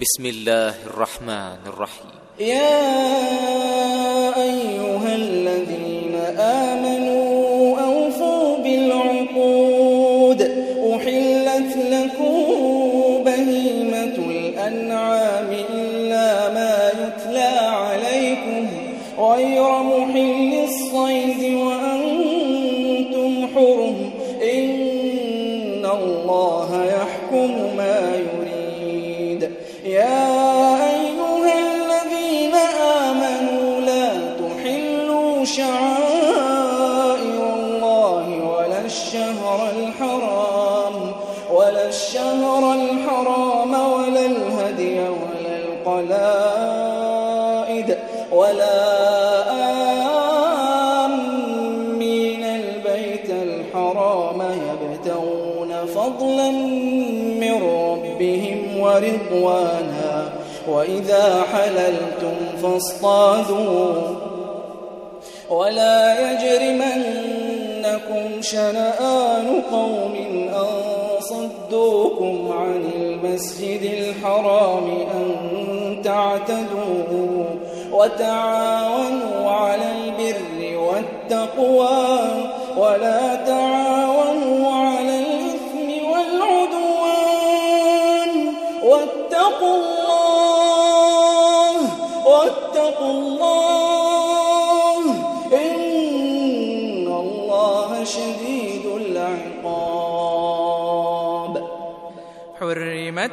بسم الله الرحمن الرحيم. يا أيها وإذا حللتم فاصطادوا. ولا يجرمنكم شنآن قوم أن صدوكم عن المسجد الحرام أن تعتدوا وتعاونوا على البر والتقوى. ولا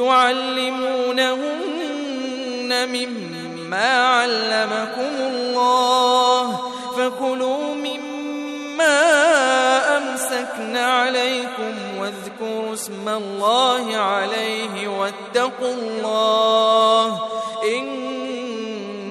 تعلمونهن مما علمكم الله فكلوا مما أمسكن عليكم واذكروا اسم الله عليه واتقوا الله إن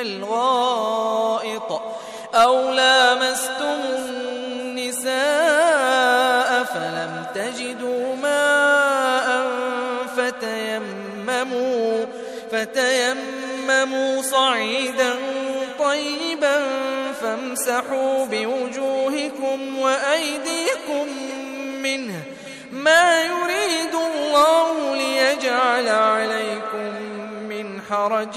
الغائط أو لامستم النساء فلم تجدوا ماء فتيمموا فتيمموا صعيدا طيبا فامسحوا بوجوهكم وأيديكم منه ما يريد الله ليجعل عليكم من حرج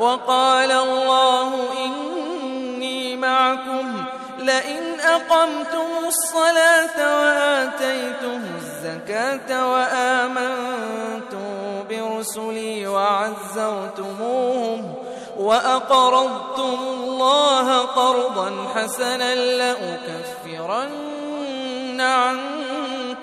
وقال الله إني معكم لئن أقمتم الصلاة وآتيتم الزكاة وآمنتم برسلي وعزرتموهم وأقرضتم الله قرضا حسنا لأكفرن عنكم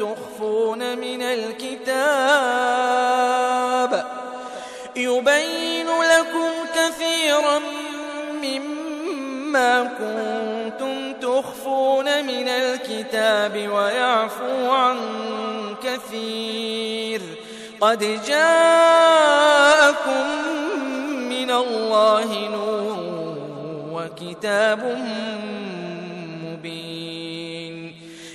تخفون من الكتاب يبين لكم كثيرا مما كنتم تخفون من الكتاب ويعفو عن كثير قد جاءكم من الله نور وكتاب مبين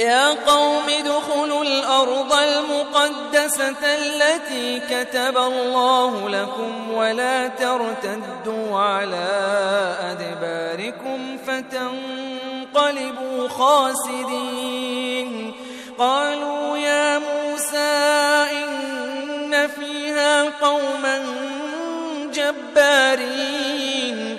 يا قوم ادخلوا الأرض المقدسة التي كتب الله لكم ولا ترتدوا على أدباركم فتنقلبوا خاسرين. قالوا يا موسى إن فيها قوما جبارين.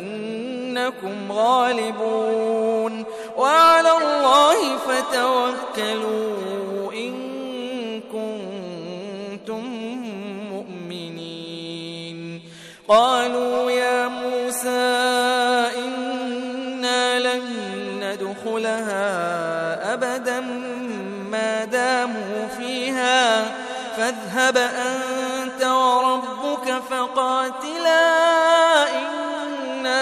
فإنكم غالبون وعلى الله فتوكلوا إن كنتم مؤمنين. قالوا يا موسى إنا لن ندخلها أبدا ما داموا فيها. فاذهب أنت وربك فقاتلا إنا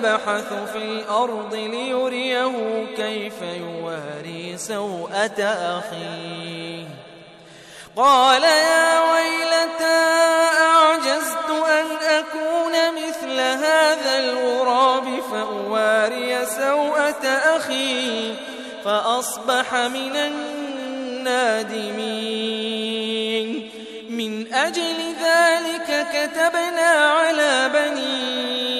يبحث في الأرض ليريه كيف يواري سوءة أخيه. قال يا ويلتى أعجزت أن أكون مثل هذا الغراب فأواري سوءة أخي فأصبح من النادمين. من أجل ذلك كتبنا على بني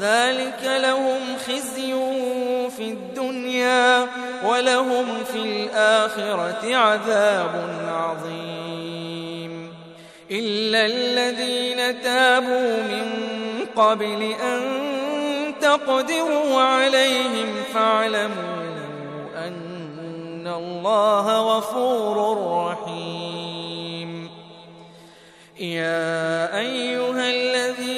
ذلك لهم خزي في الدنيا ولهم في الآخرة عذاب عظيم. إلا الذين تابوا من قبل أن تقدروا عليهم فاعلموا أن الله غفور رحيم. يا أيها الذين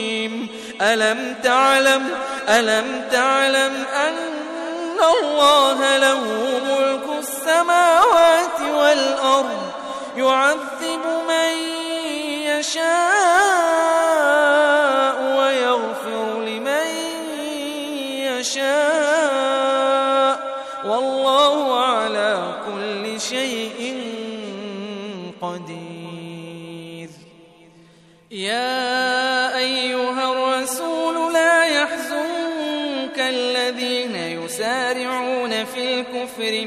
ألم تعلم ألم تعلم أن الله له ملك السماوات والأرض يعذب من يشاء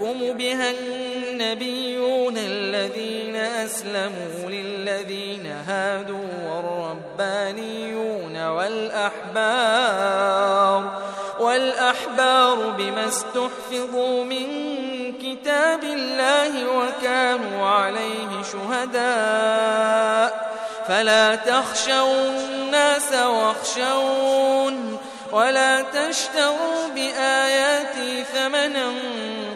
يحكم بها النبيون الذين أسلموا للذين هادوا والربانيون والأحبار والأحبار بما استحفظوا من كتاب الله وكانوا عليه شهداء. فلا تخشوا الناس واخشون ولا تشتروا بآياتي ثمنا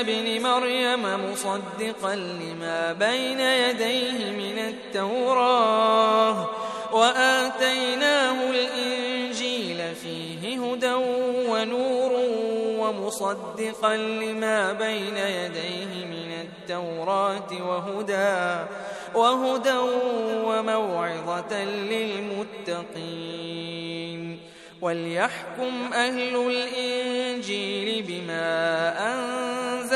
ابن مريم مصدقا لما بين يديه من التوراة وآتيناه الإنجيل فيه هدى ونور ومصدقا لما بين يديه من التوراة وهدى وهدى وموعظة للمتقين. وليحكم أهل الإنجيل بما أنزل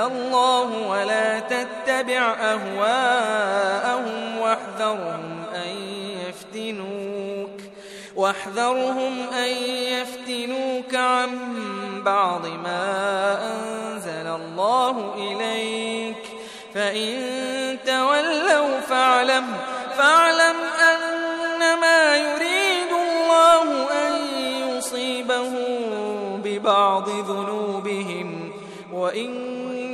الله ولا تتبع أهواءهم واحذرهم أن يفتنوك واحذرهم أن يفتنوك عن بعض ما أنزل الله إليك فإن تولوا فاعلم فاعلم أنما يريد الله أن يصيبهم ببعض ذنوبهم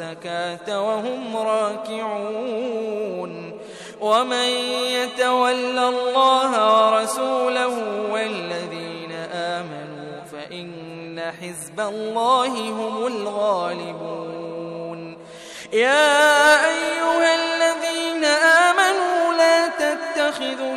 الزكاة وهم راكعون ومن يتول الله ورسوله والذين آمنوا فإن حزب الله هم الغالبون يا أيها الذين آمنوا لا تتخذوا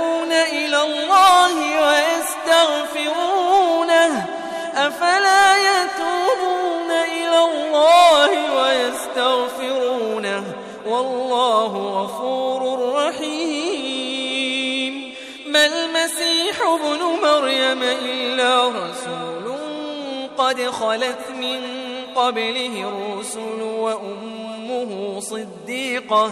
إلى الله ويستغفرونه أفلا يتوبون إلى الله ويستغفرونه والله غفور رحيم ما المسيح ابن مريم إلا رسول قد خلت من قبله الرسل وأمه صديقة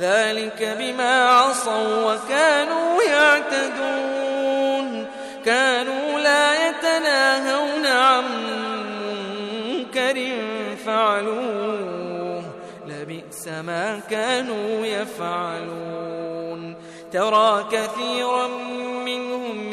ذلك بما عصوا وكانوا يعتدون. كانوا لا يتناهون عن منكر فعلوه. لبئس ما كانوا يفعلون. ترى كثيرا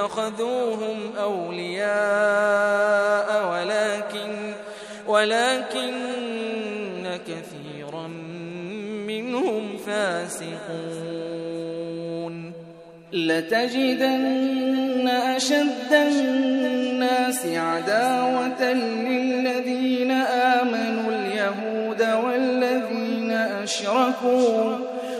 اتخذوهم أولياء ولكن ولكن كثيرا منهم فاسقون. لتجدن أشد الناس عداوة للذين آمنوا اليهود والذين أشركوا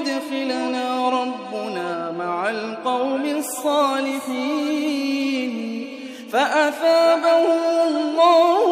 يدخلنا ربنا مع القوم الصالحين فأثابهم الله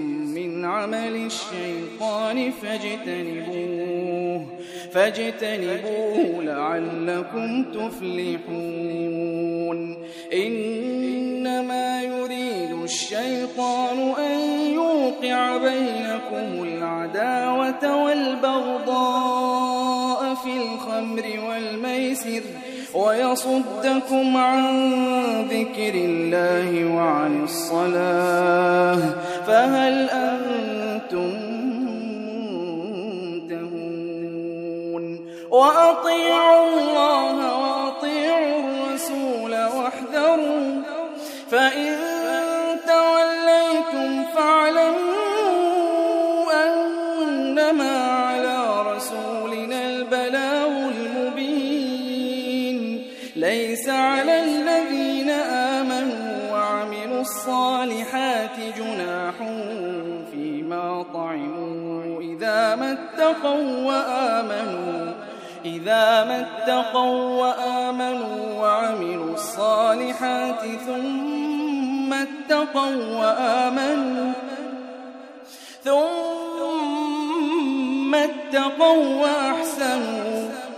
عمل الشيطان فاجتنبوه فاجتنبوه لعلكم تفلحون. إنما يريد الشيطان أن يوقع بينكم العداوة والبغضاء في الخمر والميسر. ويصدكم عن ذكر الله وعن الصلاة. فهل أنتم منتهون وأطيعوا الله وأطيعوا الرسول واحذروا. فإن توليتم فاعلموا ليس على الذين آمنوا وعملوا الصالحات جناح فيما طعموا. إذا ما اتقوا وآمنوا إذا ما اتقوا وآمنوا وعملوا الصالحات ثم اتقوا وآمنوا ثم اتقوا وأحسنوا.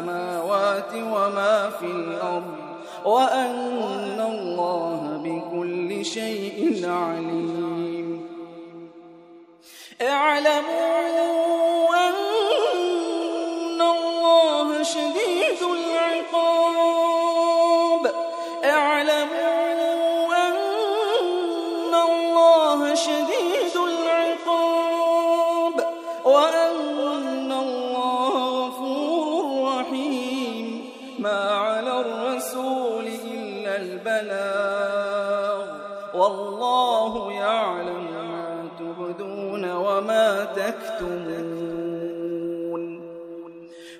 السماوات وما في الأرض وأن الله بكل شيء عليم. اعلموا أن الله شديد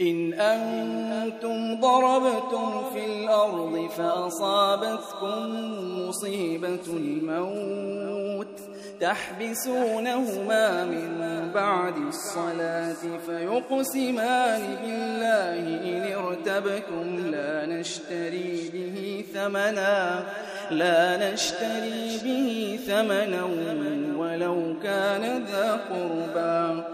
إن أنتم ضربتم في الأرض فأصابتكم مصيبة الموت تحبسونهما من بعد الصلاة فيقسمان بالله إن ارتبتم لا نشتري به ثمنا لا نشتري به ثمنا ولو كان ذا قربى.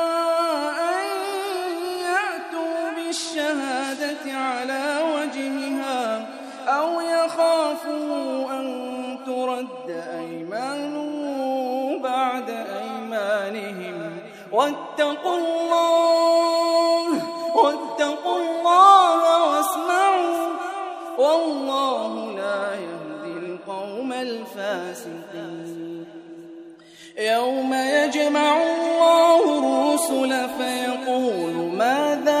على وجهها أو يخافوا أن ترد أيمان بعد أيمانهم. واتقوا الله واتقوا الله واسمعوا. والله لا يهدي القوم الفاسقين. يوم يجمع الله الرسل فيقول ماذا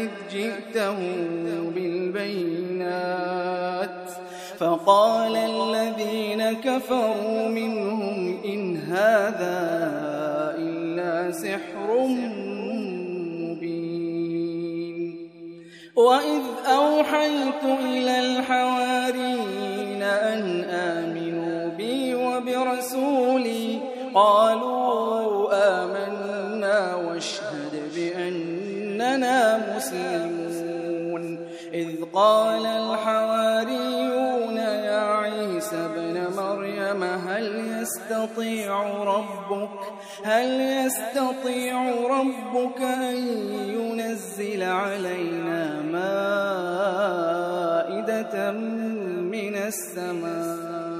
إذ جئتهم بالبينات فقال الذين كفروا منهم إن هذا إلا سحر مبين وإذ أوحيت إلى الحواريين أن آمنوا بي وبرسولي قالوا آمنا واشهد بأننا مسلمون. إذ قال الحواريون يا عيسى ابن مريم هل يستطيع ربك هل يستطيع ربك أن ينزل علينا مائدة من السماء؟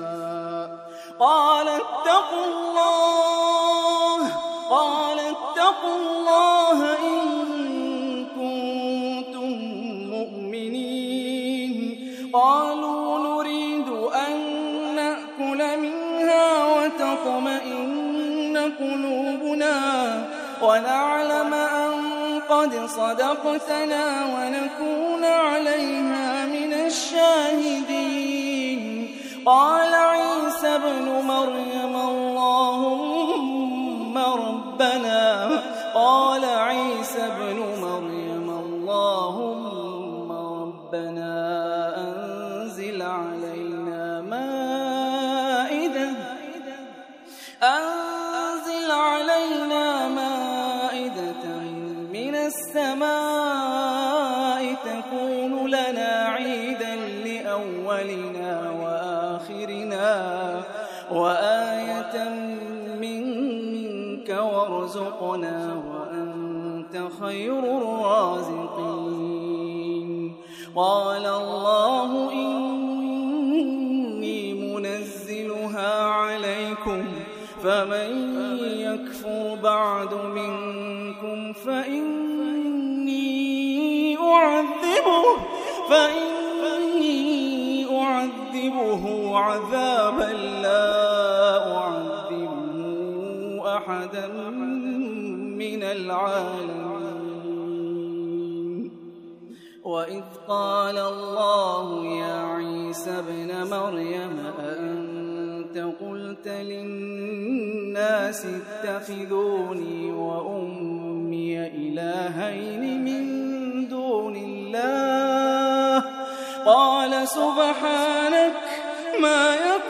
قال اتقوا الله قال اتقوا الله. ونعلم أن قد صدقتنا ونكون عليها من الشاهدين. قال عيسى ابن مريم اللهم ربنا. قال عيسى ابن وآية منك وارزقنا وأنت خير الرازقين. قال الله إني منزلها عليكم فمن يكفر بعد منكم فإني أعذبه فإني أعذبه عذابا لا العالمين. وإذ قال الله يا عيسى ابن مريم أأنت قلت للناس اتخذوني وأمي إلهين من دون الله؟ قال سبحانك ما يكون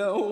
لهم